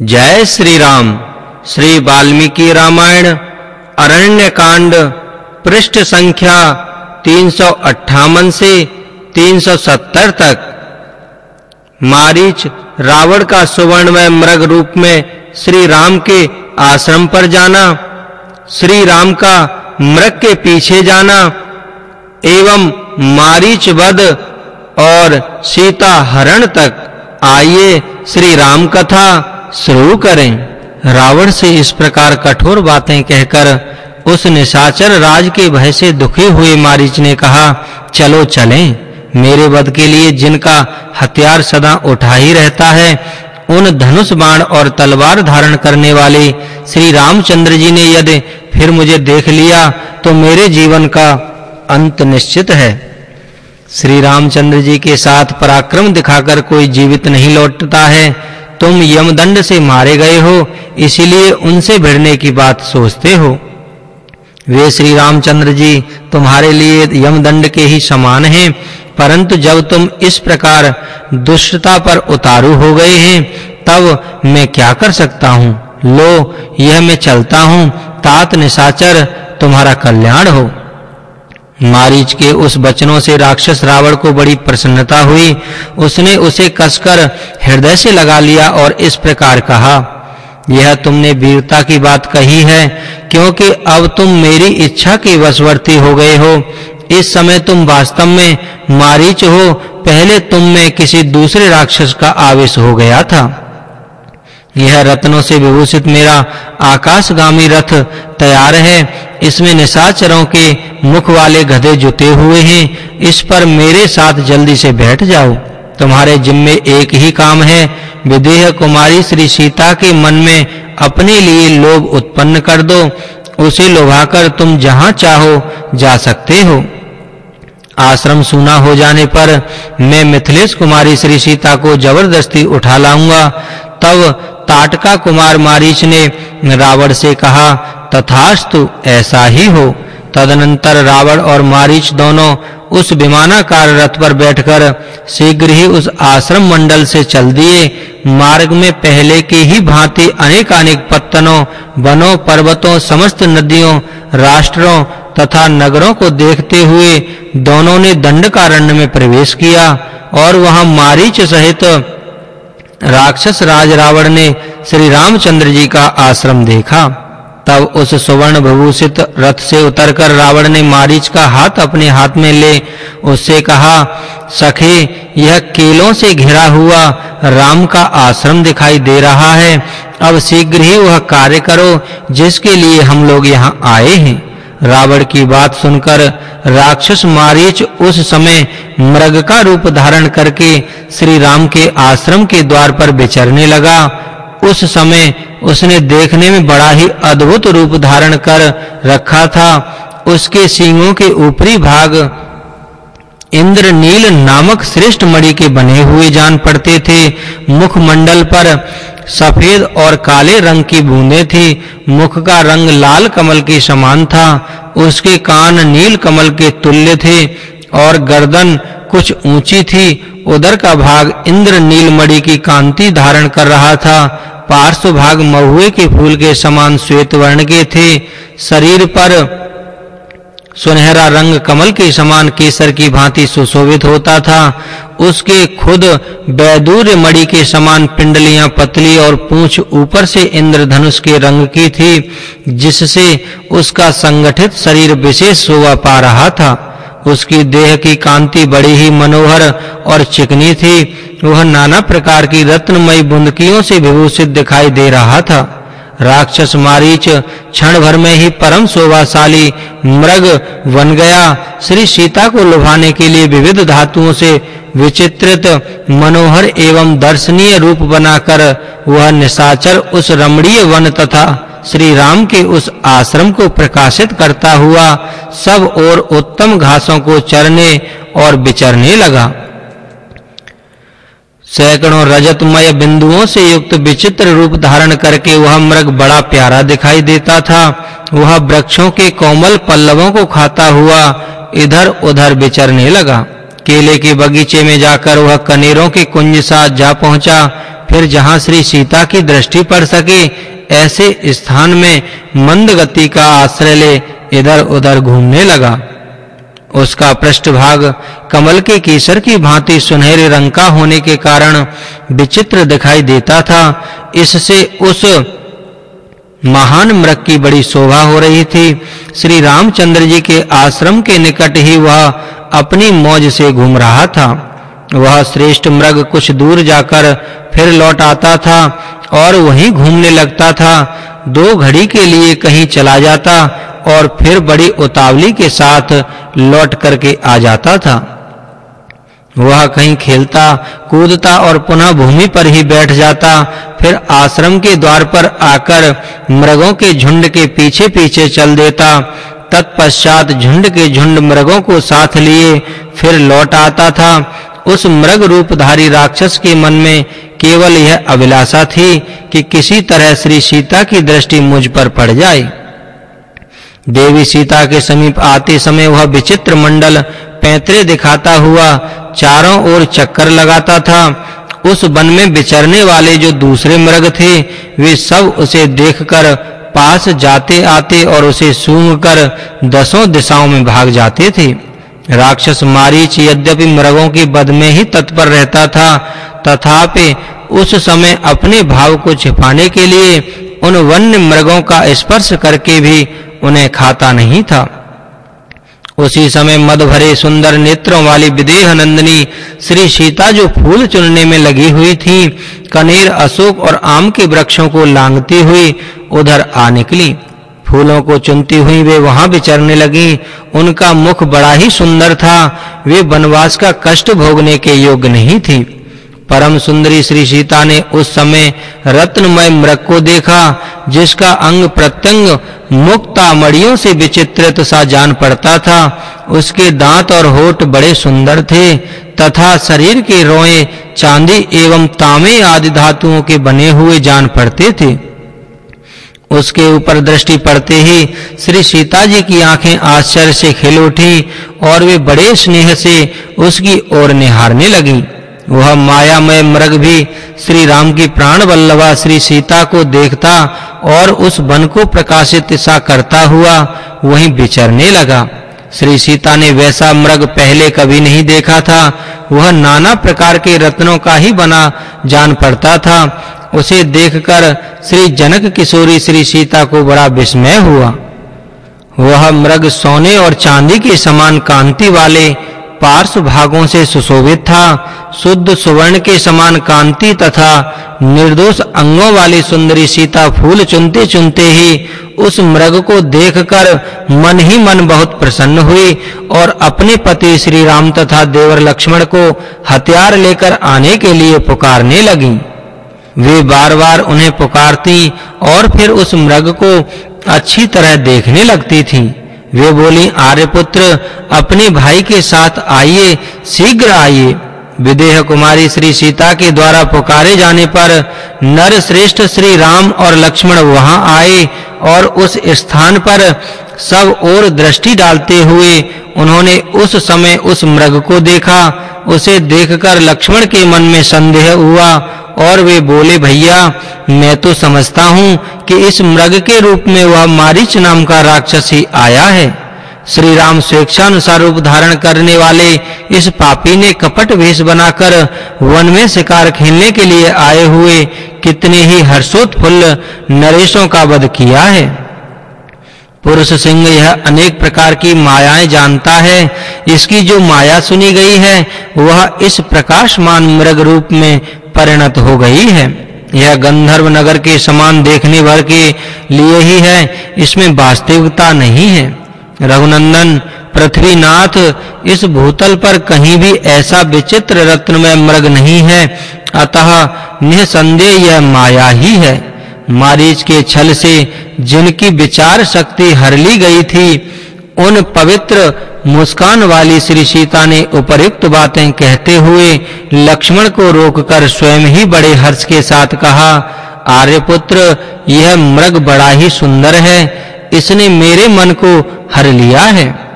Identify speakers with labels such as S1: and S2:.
S1: जय श्री राम श्री वाल्मीकि रामायण अरण्य कांड पृष्ठ संख्या 358 से 370 तक। मारीच रावण का सुवर्णमय मृग रूप में श्री राम के आश्रम पर जाना श्री राम का मृग के पीछे जाना, एवं मारीच वध और सीता हरण तक आइए श्री राम कथा। शुरू करें। रावण से इस प्रकार कठोर बातें कहकर उस निशाचर राज के भय से दुखी हुए मारीच ने कहा, चलो चलें। मेरे वध के लिए जिनका हथियार सदा उठा ही रहता है, उन धनुष बाण और तलवार धारण करने वाले श्री रामचंद्र जी ने यदि फिर मुझे देख लिया तो मेरे जीवन का अंत निश्चित है। श्री रामचंद्र जी के साथ पराक्रम दिखाकर कोई जीवित नहीं लौटता है। तुम यमदंड से मारे गए हो, इसलिए उनसे भिड़ने की बात सोचते हो। वे श्री रामचंद्र जी तुम्हारे लिए यमदंड के ही समान हैं, परंतु जब तुम इस प्रकार दुष्टता पर उतारू हो गए हैं, तब मैं क्या कर सकता हूँ? लो, यह मैं चलता हूँ, तात निशाचर, तुम्हारा कल्याण हो। मारीच के उस वचनों से राक्षस रावण को बड़ी प्रसन्नता हुई। उसने उसे कसकर हृदय से लगा लिया और इस प्रकार कहा, यह तुमने वीरता की बात कही है, क्योंकि अब तुम मेरी इच्छा के वशवर्ती हो गए हो। इस समय तुम वास्तव में मारीच हो, पहले तुम में किसी दूसरे राक्षस का आवेश हो गया था। यह रत्नों से विभूषित मेरा आकाशगामी रथ तैयार है। इसमें निशाचरों के मुख वाले गधे जुते हुए हैं, इस पर मेरे साथ जल्दी से बैठ जाओ। तुम्हारे जिम्मे एक ही काम है, विदेह कुमारी श्री सीता के मन में अपने लिए लोभ उत्पन्न कर दो, उसे लोभाकर तुम जहाँ चाहो जा सकते हो। आश्रम सुना हो जाने पर मैं मिथिलेश कुमारी श्री सीता को ज़बरदस्ती उठा लाऊँगा। तब ताटका कुमार मारीच ने रावण से कहा, तथास्तु, ऐसा ही हो। तदनंतर रावण और मारीच दोनों उस विमानाकार रथ पर बैठकर शीघ्र ही उस आश्रम मंडल से चल दिए। मार्ग में पहले के ही भांति अनेक-अनेक पत्तनों, वनों, पर्वतों, समस्त नदियों, राष्ट्रों तथा नगरों को देखते हुए दोनों ने दंडकारण्य में प्रवेश किया और वहाँ मारीच सहित राक्षस राज रावण ने श्री रामचंद्र जी का आश्रम देखा। तब उस सुवर्ण भभूषित रथ से उतरकर रावण ने मारीच का हाथ अपने हाथ में ले, उससे कहा, सखे, यह केलों से घिरा हुआ राम का आश्रम दिखाई दे रहा है। अब शीघ्र ही वह कार्य करो जिसके लिए हम लोग यहाँ आए हैं। रावण की बात सुनकर राक्षस मारीच उस समय मृग का रूप धारण करके श्री राम के आश्रम के द्वार पर विचरने लगा। उस समय उसने देखने में बड़ा ही अद्भुत रूप धारण कर रखा था। उसके सींगों के ऊपरी भाग इंद्रनील नामक श्रेष्ठ मणि के बने हुए जान पड़ते थे। मुखमंडल पर सफ़ेद और काले रंग की बूंदें थी। मुख का रंग लाल कमल के समान था। उसके कान नील कमल के तुल्य थे और गर्दन कुछ ऊँची थी उदर का भाग इंद्र नीलमणि की कांति धारण कर रहा था। पार्श्व भाग महुए के फूल के समान श्वेत वर्ण के थे। शरीर पर सुनहरा रंग कमल के समान केसर की भांति सुशोभित होता था। उसके खुद बैदूर्य मणि के समान पिंडलियाँ, पतली और पूंछ ऊपर से इंद्रधनुष के रंग की थी, जिससे उसका संगठित शरीर विशेष शोभा पा रहा था। उसकी देह की कांति बड़ी ही मनोहर और चिकनी थी। वह नाना प्रकार की रत्नमयी बुंदकियों से विभूषित दिखाई दे रहा था। राक्षस मारीच क्षण भर में ही परम शोभाशाली मृग बन गया। श्री सीता को लुभाने के लिए विविध धातुओं से विचित्रित, मनोहर एवं दर्शनीय रूप बनाकर वह निशाचर उस रमणीय वन तथा श्री राम के उस आश्रम को प्रकाशित करता हुआ सब और उत्तम घासों को चरने और विचरने लगा। सैकड़ों रजतमय बिंदुओं से युक्त विचित्र रूप धारण करके वह मृग बड़ा प्यारा दिखाई देता था। वह वृक्षों के कोमल पल्लवों को खाता हुआ इधर-उधर विचरने लगा। केले के बगीचे में जाकर वह कनेरों के कुंज साथ जा पहुँचा। फिर जहाँ श्री सीता की दृष्टि पड़ सके, ऐसे स्थान में मंद गति का आश्रय ले इधर-उधर घूमने लगा। उसका पृष्ठभाग कमल के केसर की भांति सुनहरे रंग का होने के कारण विचित्र दिखाई देता था। इससे उस महान मृग की बड़ी शोभा हो रही थी। श्री रामचंद्र जी के आश्रम के निकट ही वह अपनी मौज से घूम रहा था। वह श्रेष्ठ मृग कुछ दूर जाकर फिर लौट आता था और वहीं घूमने लगता था। दो घड़ी के लिए कहीं चला जाता और फिर बड़ी उतावली के साथ लौट करके आ जाता था। वह कहीं खेलता, कूदता और पुनः भूमि पर ही बैठ जाता, फिर आश्रम के द्वार पर आकर मृगों के झुंड के पीछे-पीछे चल देता। तत्पश्चात झुंड के झुंड मृगों को साथ लिए, फिर लौट आता था। उस मृग रूपधारी राक्षस के मन में केवल यह अभिलाषा थी कि किसी तरह श्री सीता की दृष्टि मुझ पर पड़ जाए। देवी सीता के समीप आते समय वह विचित्र मंडल पैतरे दिखाता हुआ चारों ओर चक्कर लगाता था। उस वन में विचरने वाले जो दूसरे मृग थे, वे सब उसे देखकर पास जाते आते और उसे सूंघकर दसों दिशाओं में भाग जाते थे। राक्षस मारीच यद्यपि मृगों की बद में ही तत्पर रहता था, तथापि उस समय अपने भाव को छिपाने के लिए उन वन्य मृगों का स्पर्श करके भी उन्हें खाता नहीं था। उसी समय मद भरे सुंदर नेत्रों वाली विदेह नंदिनी श्री सीता जो फूल चुनने में लगी हुई थी, कनेर, अशोक और आम के वृक्षों को लांगती हुई उधर आ निकली। फूलों को चुनती हुई वे वहाँ विचरने लगी। उनका मुख बड़ा ही सुंदर था। वे वनवास का कष्ट भोगने के योग्य नहीं थी। परम सुंदरी श्री सीता ने उस समय रत्नमय मृग को देखा, जिसका अंग प्रत्यंग मुक्ता मड़ियों से विचित्रित सा जान पड़ता था। उसके दांत और होठ बड़े सुंदर थे, तथा शरीर के रोए चांदी एवं तांबे आदि धातुओं के बने हुए जान पड़ते थे। उसके ऊपर दृष्टि पड़ते ही श्री सीता जी की आँखें आश्चर्य से खिल उठी और वे बड़े स्नेह से उसकी ओर निहारने लगीं। वह मायामय मृग भी श्री राम की प्राण वल्लभा श्री सीता को देखता और उस वन को प्रकाशित सा करता हुआ वहीं विचरने लगा। श्री सीता ने वैसा मृग पहले कभी नहीं देखा था। वह नाना प्रकार के रत्नों का ही बना जान पड़ता था। उसे देखकर श्री जनक किशोरी श्री सीता को बड़ा विस्मय हुआ। वह मृग सोने और चांदी के समान कांति वाले पार्श्व भागों से सुशोभित था। शुद्ध सुवर्ण के समान कांति तथा निर्दोष अंगों वाली सुंदरी सीता फूल चुनते चुनते ही उस मृग को देखकर मन ही मन बहुत प्रसन्न हुई और अपने पति श्री राम तथा देवर लक्ष्मण को हथियार लेकर आने के लिए पुकारने लगी। वे बार-बार उन्हें पुकारती और फिर उस मृग को अच्छी तरह देखने लगती थीं। वे बोली, आर्यपुत्र, अपने भाई के साथ आइए, शीघ्र आइए। विदेह कुमारी श्री सीता के द्वारा पुकारे जाने पर नर श्रेष्ठ श्री राम और लक्ष्मण वहाँ आए और उस स्थान पर सब ओर दृष्टि डालते हुए उन्होंने उस समय उस मृग को देखा। उसे देखकर लक्ष्मण के मन में संदेह हुआ, और वे बोले, भैया, मैं तो समझता हूँ कि इस मृग के रूप में वह मारीच नाम का राक्षस ही आया है। श्री राम स्वेच्छानुसार रूप धारण करने वाले इस पापी ने कपट वेश बनाकर वन में शिकार खेलने के लिए आए हुए कितने ही हर्षोत्फुल्ल नरेशों का वध किया है। पुरुष सिंह यह अनेक प्रकार की मायाएँ जानता है। इसकी जो माया सुनी गई है, वह इस प्रकाशमान मृग रूप में परिणत हो गई है। यह गंधर्व नगर के समान देखने भर के लिए ही है, इसमें वास्तविकता नहीं है। रघुनंदन, पृथ्वीनाथ, इस भूतल पर कहीं भी ऐसा विचित्र रत्नमय मृग नहीं है, अतः निसंदेह यह माया ही है। मारीच के छल से जिनकी विचार शक्ति हर ली गई थी, उन पवित्र मुस्कान वाली श्री सीता ने उपयुक्त बातें कहते हुए लक्ष्मण को रोककर स्वयं ही बड़े हर्ष के साथ कहा, आर्यपुत्र, यह मृग बड़ा ही सुंदर है, इसने मेरे मन को हर लिया है।